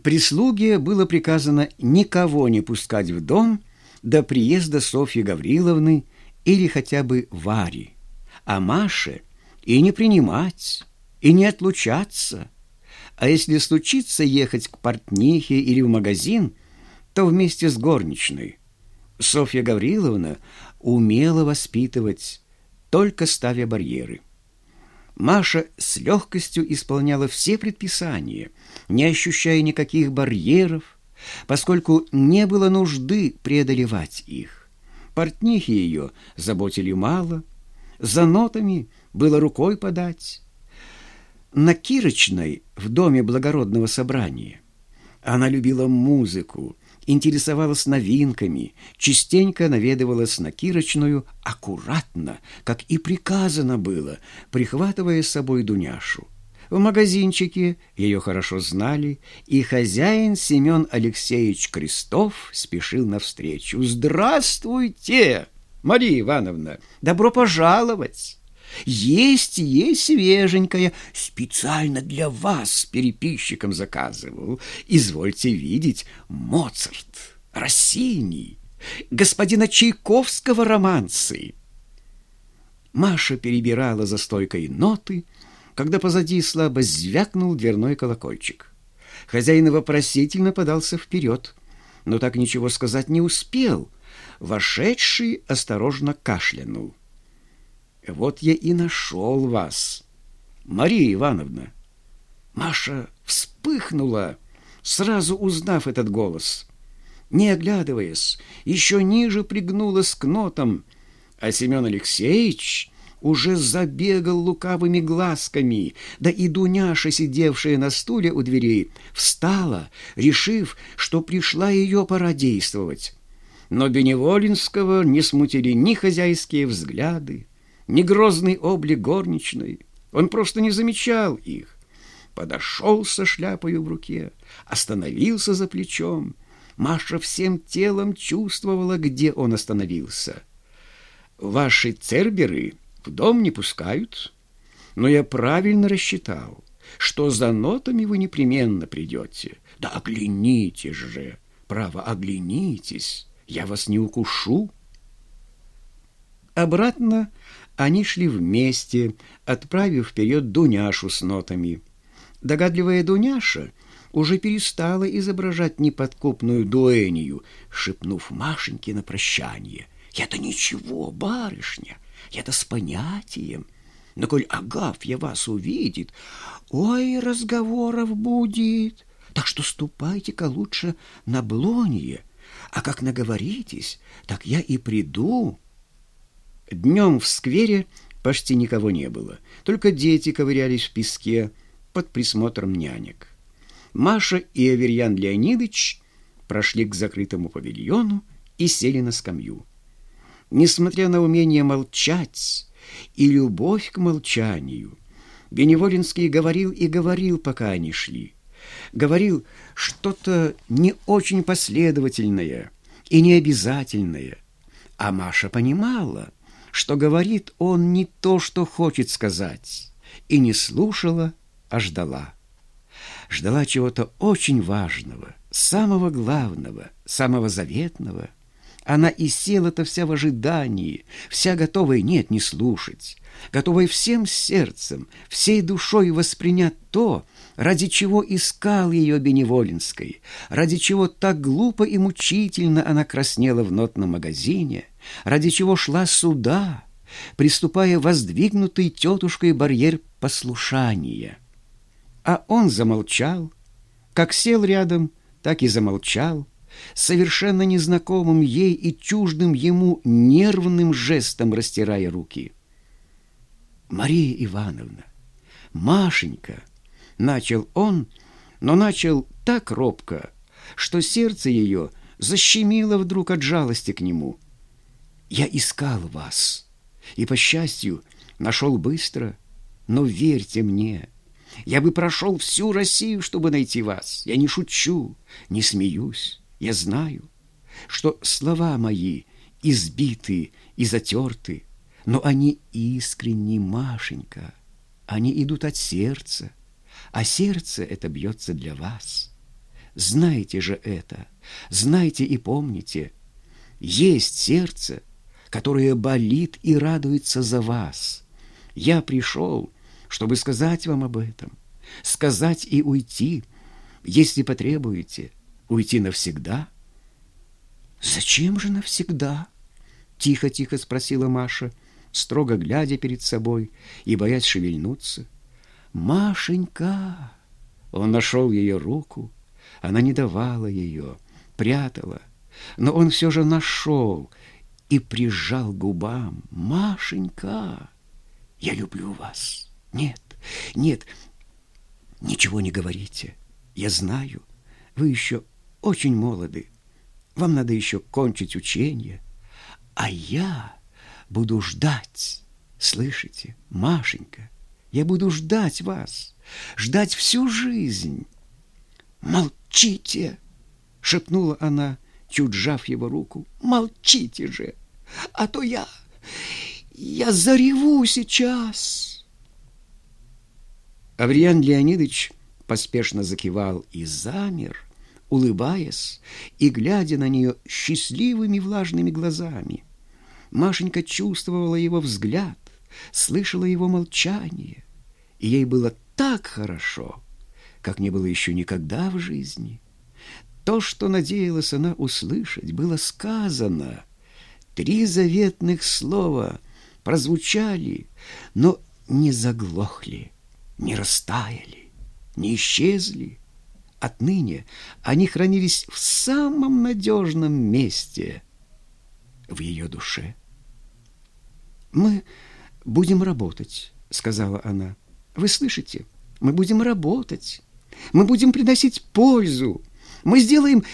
Прислуге было приказано никого не пускать в дом до приезда Софьи Гавриловны или хотя бы Вари, а Маше и не принимать, и не отлучаться. А если случится ехать к портнихе или в магазин, то вместе с горничной. Софья Гавриловна умела воспитывать, только ставя барьеры. Маша с легкостью исполняла все предписания, не ощущая никаких барьеров, поскольку не было нужды преодолевать их. Портнихи ее заботили мало, за нотами было рукой подать. На Кирочной в доме благородного собрания она любила музыку, интересовалась новинками, частенько наведывалась на Кирочную аккуратно, как и приказано было, прихватывая с собой Дуняшу. В магазинчике ее хорошо знали, и хозяин Семен Алексеевич Крестов спешил навстречу. «Здравствуйте, Мария Ивановна! Добро пожаловать!» Есть, есть свеженькая, специально для вас переписчиком заказывал. Извольте видеть, Моцарт, Россини, господина Чайковского романсы. Маша перебирала за стойкой ноты, когда позади слабо звякнул дверной колокольчик. Хозяин вопросительно подался вперед, но так ничего сказать не успел. Вошедший осторожно кашлянул. Вот я и нашел вас, Мария Ивановна. Маша вспыхнула, сразу узнав этот голос. Не оглядываясь, еще ниже пригнулась к нотам, а Семен Алексеевич уже забегал лукавыми глазками, да и Дуняша, сидевшая на стуле у дверей, встала, решив, что пришла ее пора действовать. Но Беневолинского не смутили ни хозяйские взгляды, ни грозный облик горничной. Он просто не замечал их. Подошел со шляпой в руке, остановился за плечом. Маша всем телом чувствовала, где он остановился. «Ваши церберы в дом не пускают, но я правильно рассчитал, что за нотами вы непременно придете. Да оглянитесь же, право, оглянитесь, я вас не укушу». Обратно они шли вместе, отправив вперед Дуняшу с нотами. Догадливая Дуняша уже перестала изображать неподкупную дуэнию, шепнув Машеньке на прощание. «Я-то ничего, барышня, я-то с понятием. Но коль Агафья вас увидит, ой, разговоров будет. Так что ступайте-ка лучше на Блонье, а как наговоритесь, так я и приду». Днем в сквере почти никого не было, только дети ковырялись в песке под присмотром нянек. Маша и Аверьян Леонидович прошли к закрытому павильону и сели на скамью. Несмотря на умение молчать и любовь к молчанию, Беневолинский говорил и говорил, пока они шли. Говорил что-то не очень последовательное и необязательное, а Маша понимала — что говорит он не то, что хочет сказать, и не слушала, а ждала. Ждала чего-то очень важного, самого главного, самого заветного. Она и села-то вся в ожидании, вся готовая нет не слушать, готовая всем сердцем, всей душой воспринять то, ради чего искал ее Беневолинской, ради чего так глупо и мучительно она краснела в нотном магазине, ради чего шла сюда, приступая воздвигнутый тетушкой барьер послушания. А он замолчал, как сел рядом, так и замолчал, совершенно незнакомым ей и чуждым ему нервным жестом растирая руки. «Мария Ивановна, Машенька!» — начал он, но начал так робко, что сердце ее защемило вдруг от жалости к нему — я искал вас, и, по счастью, нашел быстро, но верьте мне, я бы прошел всю Россию, чтобы найти вас. Я не шучу, не смеюсь, я знаю, что слова мои избиты и затерты, но они искренни, Машенька, они идут от сердца, а сердце это бьется для вас. Знайте же это, знайте и помните. Есть сердце, которое болит и радуется за вас. Я пришел, чтобы сказать вам об этом, сказать и уйти, если потребуете, уйти навсегда. «Зачем же навсегда?» — тихо-тихо спросила Маша, строго глядя перед собой и боясь шевельнуться. «Машенька!» Он нашел ее руку, она не давала ее, прятала, но он все же нашел и прижал губам. «Машенька, я люблю вас. Нет, нет, ничего не говорите. Я знаю, вы еще очень молоды. Вам надо еще кончить учение. А я буду ждать. Слышите, Машенька, я буду ждать вас, ждать всю жизнь. Молчите, шепнула она, чуть сжав его руку. Молчите же, а то я, я зареву сейчас. Авриан Леонидович поспешно закивал и замер, улыбаясь и глядя на нее счастливыми влажными глазами. Машенька чувствовала его взгляд, слышала его молчание, и ей было так хорошо, как не было еще никогда в жизни. То, что надеялась она услышать, было сказано. Три заветных слова прозвучали, но не заглохли, не растаяли, не исчезли. Отныне они хранились в самом надежном месте в ее душе. «Мы будем работать», — сказала она. «Вы слышите? Мы будем работать. Мы будем приносить пользу. Мы сделаем,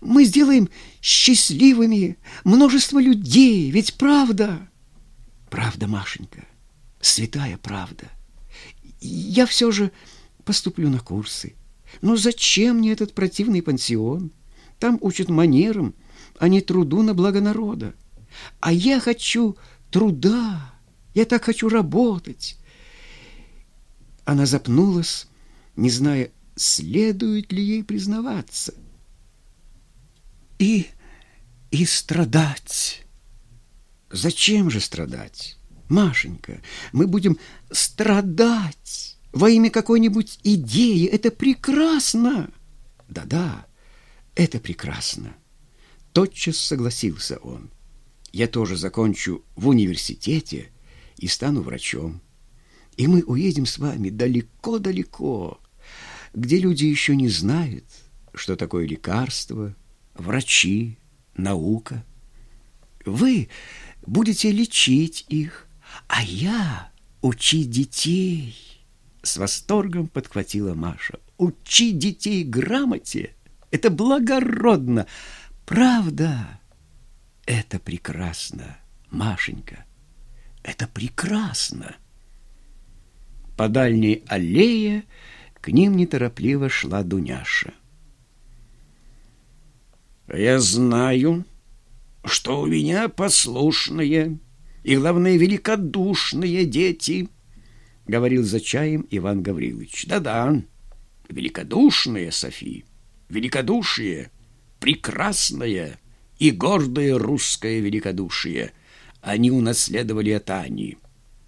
мы сделаем счастливыми множество людей. Ведь правда? Правда, Машенька, святая правда. Я все же поступлю на курсы. Но зачем мне этот противный пансион? Там учат манерам, а не труду на благо народа. А я хочу труда. Я так хочу работать. Она запнулась, не зная, следует ли ей признаваться. И, и страдать. Зачем же страдать? Машенька, мы будем страдать во имя какой-нибудь идеи. Это прекрасно. Да-да, это прекрасно. Тотчас согласился он. Я тоже закончу в университете и стану врачом. И мы уедем с вами далеко-далеко, где люди еще не знают, что такое лекарство, врачи, наука. Вы будете лечить их, а я учить детей. С восторгом подхватила Маша. Учить детей грамоте — это благородно. Правда, это прекрасно, Машенька. Это прекрасно. По дальней аллее к ним неторопливо шла Дуняша. «Я знаю, что у меня послушные и, главное, великодушные дети», — говорил за чаем Иван Гаврилович. «Да-да, великодушные, Софи, великодушие, прекрасное и гордое русское великодушие. Они унаследовали от Ани.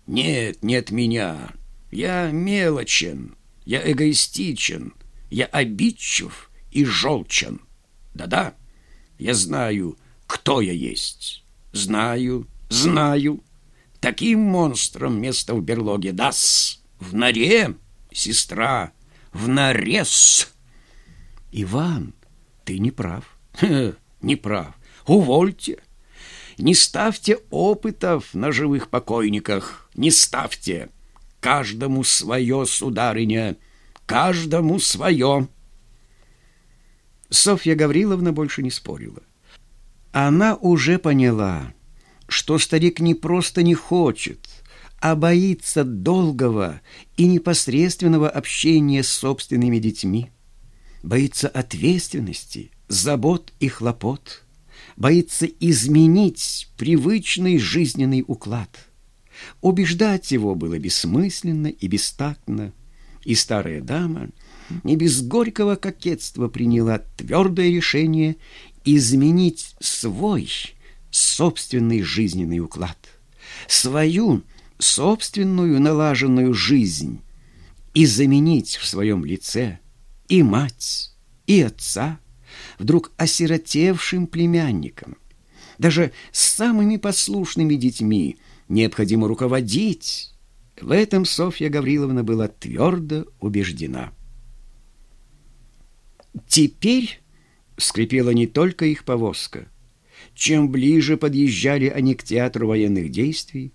Нет, нет меня. Я мелочен, я эгоистичен, я обидчив и желчен. Да-да, я знаю, кто я есть. Знаю, знаю. Таким монстром место в берлоге дас. В норе, сестра, в нарез. Иван, ты не прав. Ха, не прав. Увольте. Не ставьте опытов на живых покойниках. Не ставьте. Каждому свое, сударыня, каждому свое. Софья Гавриловна больше не спорила. Она уже поняла, что старик не просто не хочет, а боится долгого и непосредственного общения с собственными детьми, боится ответственности, забот и хлопот, боится изменить привычный жизненный уклад – Убеждать его было бессмысленно и бестактно, и старая дама не без горького кокетства приняла твердое решение изменить свой собственный жизненный уклад, свою собственную налаженную жизнь и заменить в своем лице и мать, и отца, вдруг осиротевшим племянником. Даже с самыми послушными детьми необходимо руководить. В этом Софья Гавриловна была твердо убеждена. Теперь скрипела не только их повозка. Чем ближе подъезжали они к театру военных действий,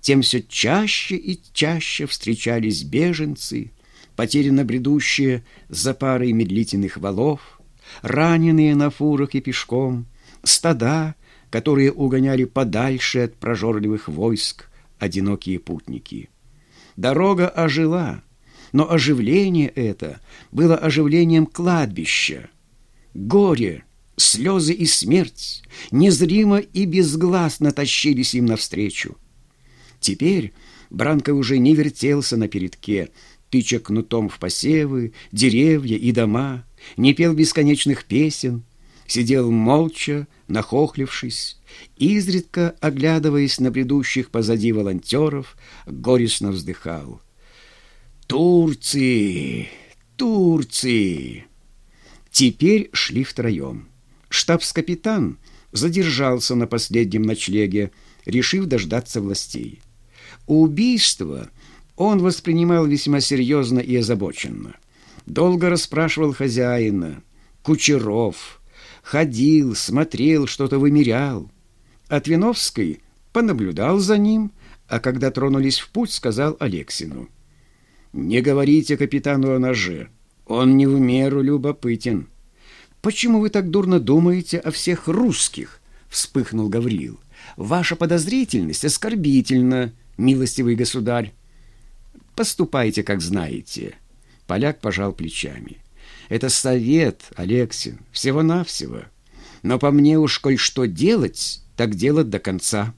тем все чаще и чаще встречались беженцы, потерянно бредущие за парой медлительных валов, раненые на фурах и пешком, стада, которые угоняли подальше от прожорливых войск одинокие путники. Дорога ожила, но оживление это было оживлением кладбища. Горе, слезы и смерть незримо и безгласно тащились им навстречу. Теперь Бранко уже не вертелся на передке, тыча кнутом в посевы, деревья и дома, не пел бесконечных песен, сидел молча, нахохлившись, изредка оглядываясь на бредущих позади волонтеров, горестно вздыхал. «Турции! Турции!» Теперь шли втроем. Штабс-капитан задержался на последнем ночлеге, решив дождаться властей. Убийство он воспринимал весьма серьезно и озабоченно. Долго расспрашивал хозяина, кучеров, ходил, смотрел, что-то вымерял. От Виновской понаблюдал за ним, а когда тронулись в путь, сказал Алексину. «Не говорите капитану о ноже, он не в меру любопытен». «Почему вы так дурно думаете о всех русских?» — вспыхнул Гаврил. «Ваша подозрительность оскорбительна, милостивый государь. Поступайте, как знаете». Поляк пожал плечами. «Это совет, Алексин, всего-навсего. Но по мне уж коль что делать, так делать до конца».